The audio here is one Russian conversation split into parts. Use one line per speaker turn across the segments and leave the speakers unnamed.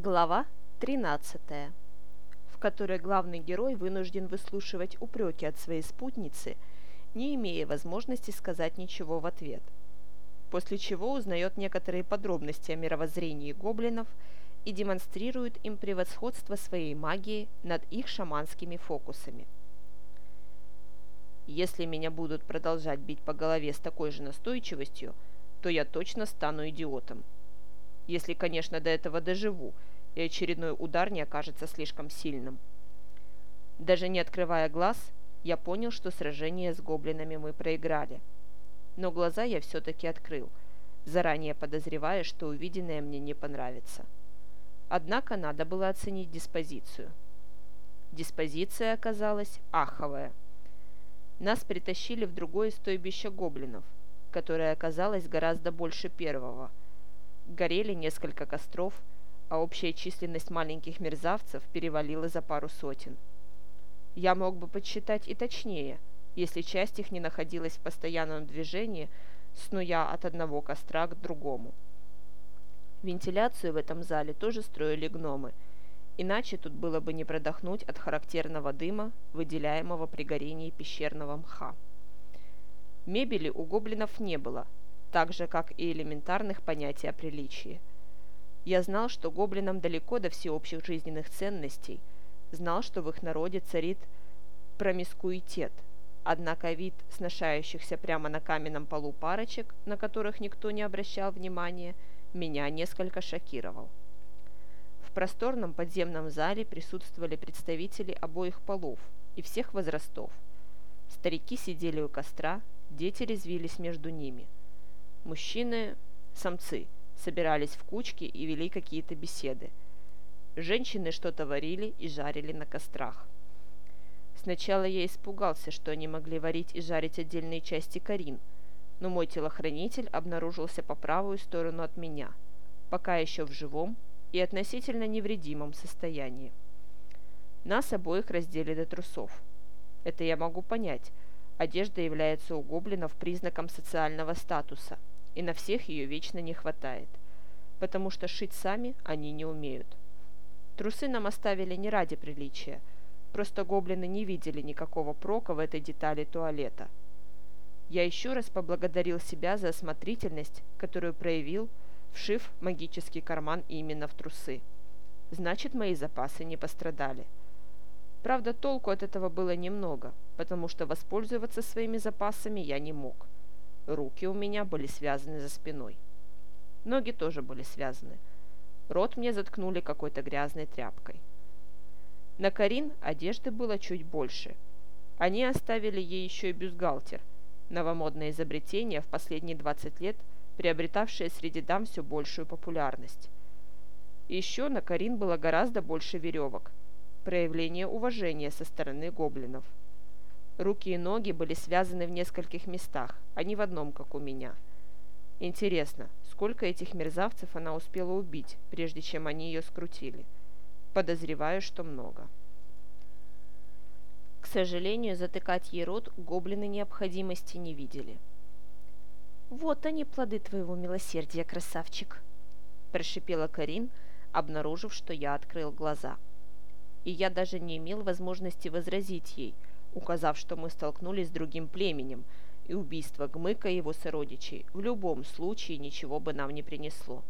Глава 13, в которой главный герой вынужден выслушивать упреки от своей спутницы, не имея возможности сказать ничего в ответ, после чего узнает некоторые подробности о мировоззрении гоблинов и демонстрирует им превосходство своей магии над их шаманскими фокусами. Если меня будут продолжать бить по голове с такой же настойчивостью, то я точно стану идиотом – если, конечно, до этого доживу, и очередной удар не окажется слишком сильным. Даже не открывая глаз, я понял, что сражение с гоблинами мы проиграли. Но глаза я все-таки открыл, заранее подозревая, что увиденное мне не понравится. Однако надо было оценить диспозицию. Диспозиция оказалась аховая. Нас притащили в другое стойбище гоблинов, которое оказалось гораздо больше первого – горели несколько костров, а общая численность маленьких мерзавцев перевалила за пару сотен. Я мог бы подсчитать и точнее, если часть их не находилась в постоянном движении, снуя от одного костра к другому. Вентиляцию в этом зале тоже строили гномы, иначе тут было бы не продохнуть от характерного дыма, выделяемого при горении пещерного мха. Мебели у гоблинов не было – так же, как и элементарных понятий о приличии. Я знал, что гоблинам далеко до всеобщих жизненных ценностей, знал, что в их народе царит промискуитет, однако вид сношающихся прямо на каменном полу парочек, на которых никто не обращал внимания, меня несколько шокировал. В просторном подземном зале присутствовали представители обоих полов и всех возрастов. Старики сидели у костра, дети резвились между ними – Мужчины, самцы, собирались в кучки и вели какие-то беседы. Женщины что-то варили и жарили на кострах. Сначала я испугался, что они могли варить и жарить отдельные части Карин, но мой телохранитель обнаружился по правую сторону от меня, пока еще в живом и относительно невредимом состоянии. Нас обоих раздели до трусов. Это я могу понять. Одежда является у гоблинов признаком социального статуса – и на всех ее вечно не хватает, потому что шить сами они не умеют. Трусы нам оставили не ради приличия, просто гоблины не видели никакого прока в этой детали туалета. Я еще раз поблагодарил себя за осмотрительность, которую проявил, вшив магический карман именно в трусы. Значит, мои запасы не пострадали. Правда, толку от этого было немного, потому что воспользоваться своими запасами я не мог – Руки у меня были связаны за спиной. Ноги тоже были связаны. Рот мне заткнули какой-то грязной тряпкой. На Карин одежды было чуть больше. Они оставили ей еще и бюстгальтер, новомодное изобретение в последние 20 лет, приобретавшее среди дам все большую популярность. Еще на Карин было гораздо больше веревок, проявление уважения со стороны гоблинов – Руки и ноги были связаны в нескольких местах, а не в одном, как у меня. Интересно, сколько этих мерзавцев она успела убить, прежде чем они ее скрутили? Подозреваю, что много. К сожалению, затыкать ей рот гоблины необходимости не видели. «Вот они, плоды твоего милосердия, красавчик!» – прошипела Карин, обнаружив, что я открыл глаза. И я даже не имел возможности возразить ей – указав, что мы столкнулись с другим племенем, и убийство Гмыка и его сородичей в любом случае ничего бы нам не принесло.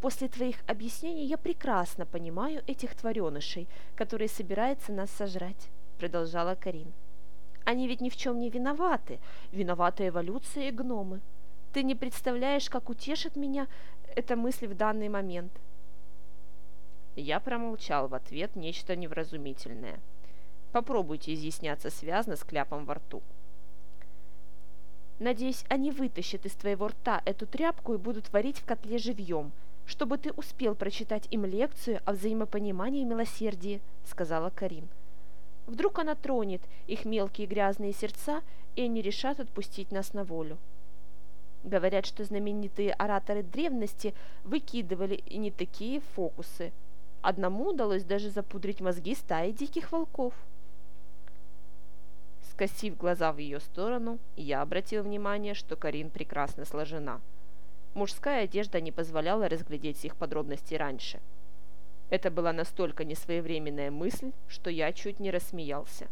После твоих объяснений я прекрасно понимаю этих тваренышей, которые собираются нас сожрать, продолжала Карин. Они ведь ни в чем не виноваты. Виновата эволюция и гномы. Ты не представляешь, как утешит меня эта мысль в данный момент.
Я промолчал в ответ нечто невразумительное – Попробуйте изъясняться связно с кляпом во рту.
Надеюсь, они вытащат из твоего рта эту тряпку и будут варить в котле живьем, чтобы ты успел прочитать им лекцию о взаимопонимании и милосердии», — сказала Карин. «Вдруг она тронет их мелкие грязные сердца, и они решат отпустить нас на волю». Говорят, что знаменитые ораторы древности выкидывали и не такие фокусы. Одному удалось даже запудрить мозги стаи диких волков.
Скосив глаза в ее сторону, я обратил внимание, что Карин прекрасно сложена. Мужская одежда не позволяла разглядеть их подробностей раньше. Это была настолько несвоевременная мысль, что я чуть не рассмеялся.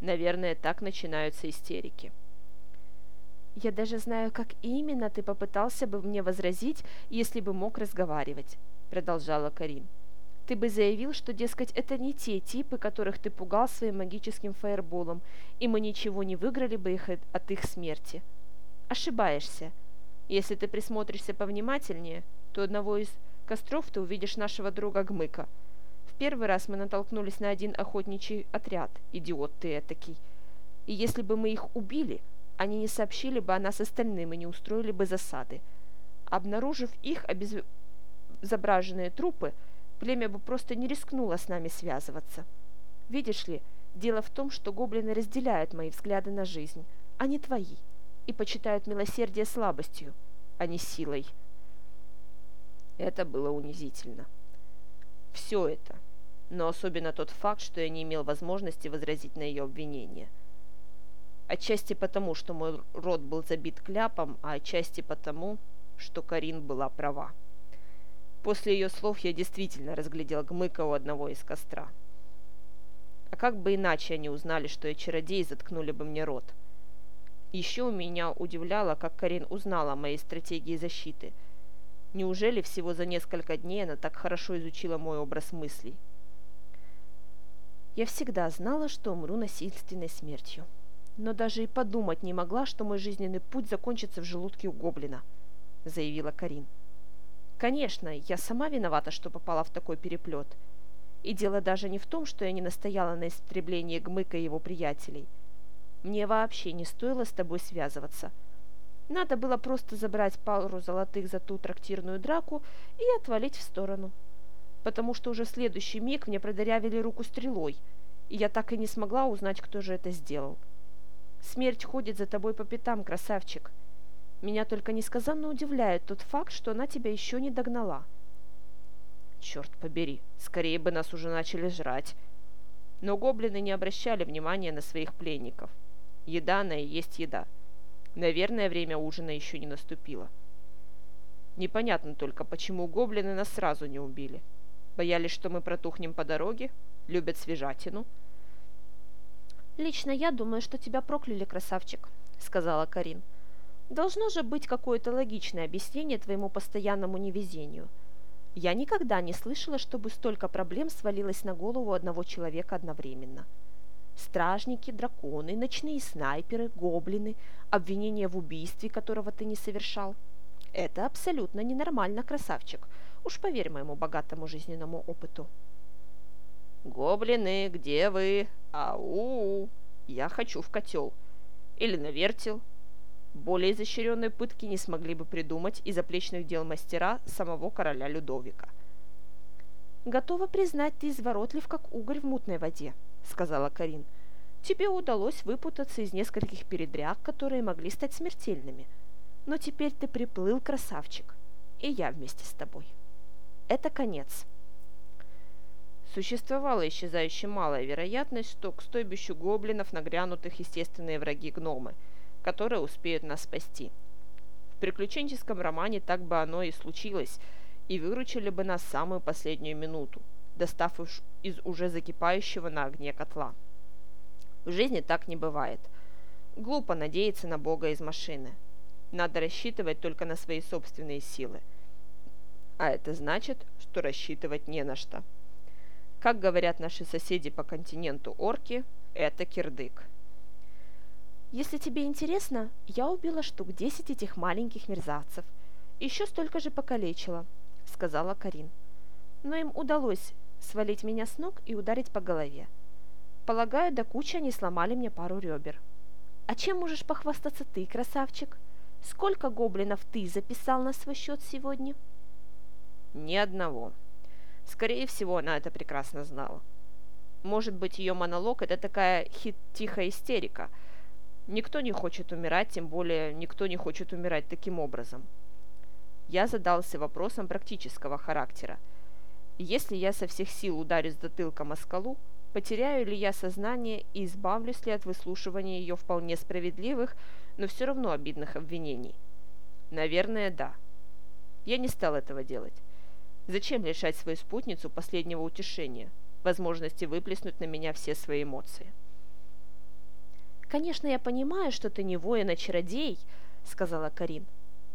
Наверное, так начинаются истерики.
«Я даже знаю, как именно ты попытался бы мне возразить, если бы мог разговаривать», — продолжала Карин. «Ты бы заявил, что, дескать, это не те типы, которых ты пугал своим магическим фаерболом, и мы ничего не выиграли бы их от их смерти. Ошибаешься. Если ты присмотришься повнимательнее, то одного из костров ты увидишь нашего друга Гмыка. В первый раз мы натолкнулись на один охотничий отряд, идиот ты этакий. И если бы мы их убили, они не сообщили бы о нас остальным и не устроили бы засады. Обнаружив их обезображенные трупы, племя бы просто не рискнуло с нами связываться. Видишь ли, дело в том, что гоблины разделяют мои взгляды на жизнь, а не твои и почитают милосердие слабостью, а не силой.
Это было унизительно. Все это, но особенно тот факт, что я не имел возможности возразить на ее обвинение. Отчасти потому, что мой рот был забит кляпом, а отчасти потому, что Карин была права. После ее слов я действительно разглядел Гмыка у одного из костра. А как бы иначе они узнали, что я чародей, заткнули бы мне рот – еще меня удивляло, как Карин узнала о моей стратегии защиты. Неужели всего за несколько дней она так хорошо изучила мой образ мыслей?
Я всегда знала, что умру насильственной смертью. Но даже и подумать не могла, что мой жизненный путь закончится в желудке у гоблина, заявила Карин. Конечно, я сама виновата, что попала в такой переплет. И дело даже не в том, что я не настояла на истреблении Гмыка и его приятелей – мне вообще не стоило с тобой связываться. Надо было просто забрать пару золотых за ту трактирную драку и отвалить в сторону. Потому что уже в следующий миг мне продырявили руку стрелой, и я так и не смогла узнать, кто же это сделал. Смерть ходит за тобой по пятам, красавчик. Меня только несказанно удивляет тот факт, что она тебя еще не догнала.
Черт побери, скорее бы нас уже начали жрать. Но гоблины не обращали внимания на своих пленников – Еда она и есть еда. Наверное, время ужина еще не наступило. Непонятно только, почему гоблины нас сразу не убили. Боялись, что мы протухнем по дороге? Любят свежатину?
«Лично я думаю, что тебя прокляли, красавчик», — сказала Карин. «Должно же быть какое-то логичное объяснение твоему постоянному невезению. Я никогда не слышала, чтобы столько проблем свалилось на голову одного человека одновременно». Стражники, драконы, ночные снайперы, гоблины, обвинение в убийстве, которого ты не совершал. Это абсолютно ненормально, красавчик. Уж поверь моему богатому жизненному опыту.
«Гоблины, где вы? Ау! Я хочу в котел. Или на вертел. Более изощренные пытки не смогли бы придумать из заплечных дел мастера самого короля Людовика.
«Готова признать, ты изворотлив, как угорь в мутной воде», сказала Карин. «Тебе удалось выпутаться из нескольких передряг, которые могли стать смертельными. Но теперь ты приплыл, красавчик, и я вместе с тобой. Это конец».
Существовала исчезающе малая вероятность, что к стойбищу гоблинов нагрянутых естественные враги-гномы, которые успеют нас спасти. В приключенческом романе так бы оно и случилось, и выручили бы нас самую последнюю минуту – достав из уже закипающего на огне котла. В жизни так не бывает. Глупо надеяться на Бога из машины. Надо рассчитывать только на свои собственные силы. А это значит, что рассчитывать не на что. Как говорят наши соседи по континенту орки, это кирдык.
Если тебе интересно, я убила штук 10 этих маленьких мерзавцев. Еще столько же покалечила, сказала Карин. Но им удалось свалить меня с ног и ударить по голове. Полагаю, до кучи они сломали мне пару ребер. А чем можешь похвастаться ты, красавчик? Сколько гоблинов ты записал на свой счет сегодня?
Ни одного. Скорее всего, она это прекрасно знала. Может быть, ее монолог – это такая хит тихая истерика. Никто не хочет умирать, тем более никто не хочет умирать таким образом. Я задался вопросом практического характера – если я со всех сил ударюсь затылком о скалу, потеряю ли я сознание и избавлюсь ли от выслушивания ее вполне справедливых, но все равно обидных обвинений? Наверное, да. Я не стал этого делать. Зачем лишать свою спутницу последнего утешения, возможности выплеснуть на меня все свои эмоции?
«Конечно, я понимаю, что ты не воин, а чародей», — сказала Карин.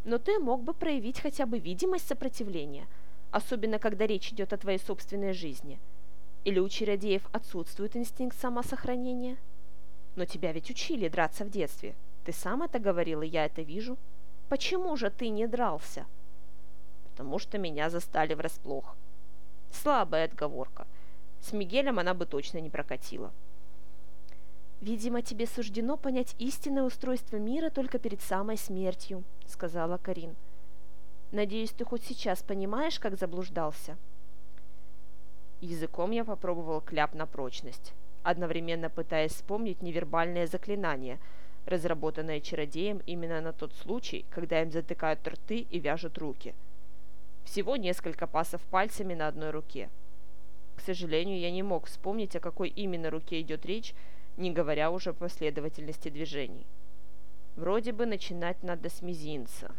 «Но ты мог бы проявить хотя бы видимость сопротивления, особенно когда речь идет о твоей собственной жизни. Или у чародеев отсутствует инстинкт самосохранения? Но тебя ведь учили драться в детстве. Ты сам это говорил, и я это вижу. Почему же ты не дрался?»
«Потому что меня застали врасплох». Слабая отговорка. С Мигелем она бы точно не прокатила.
«Видимо, тебе суждено понять истинное устройство мира только перед самой смертью», — сказала Карин. «Надеюсь, ты хоть сейчас понимаешь, как заблуждался?»
Языком я попробовал кляп на прочность, одновременно пытаясь вспомнить невербальное заклинание, разработанное чародеем именно на тот случай, когда им затыкают рты и вяжут руки. Всего несколько пасов пальцами на одной руке. К сожалению, я не мог вспомнить, о какой именно руке идет речь, не говоря уже о последовательности движений. Вроде бы начинать надо с мизинца.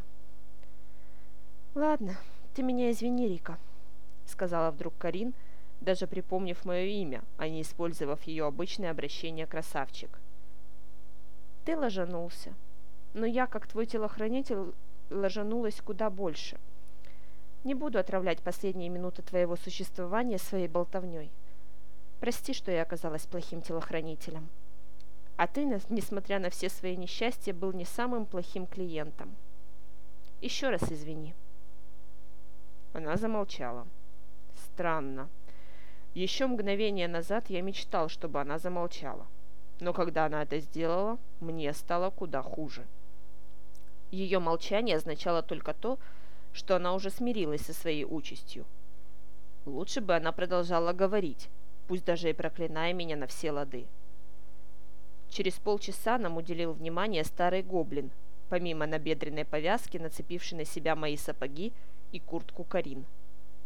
«Ладно, ты меня извини, Рика», — сказала вдруг Карин, даже припомнив мое имя, а не использовав ее обычное обращение «красавчик». «Ты ложанулся, но я, как твой телохранитель, ложанулась куда больше. Не буду отравлять последние минуты твоего существования своей болтовней. Прости, что я оказалась плохим телохранителем. А ты, несмотря на все свои несчастья, был не самым плохим клиентом. Еще раз извини.
Она замолчала. Странно. Еще мгновение назад я мечтал, чтобы она замолчала. Но когда она это сделала, мне стало куда хуже. Ее молчание означало только то, что она уже смирилась со своей участью. Лучше бы она продолжала говорить, пусть даже и проклиная меня на все лады. Через полчаса нам уделил внимание старый гоблин, помимо набедренной повязки, нацепивший на себя мои сапоги и куртку Карин.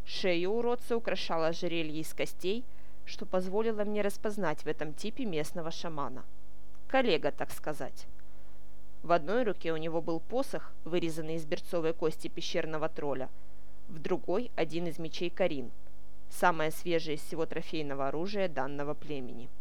Шею уродца украшало ожерелье из костей, что позволило мне распознать в этом типе местного шамана. Коллега, так сказать. В одной руке у него был посох, вырезанный из берцовой кости пещерного тролля, в другой – один из мечей Карин – самое свежее из всего трофейного оружия данного племени –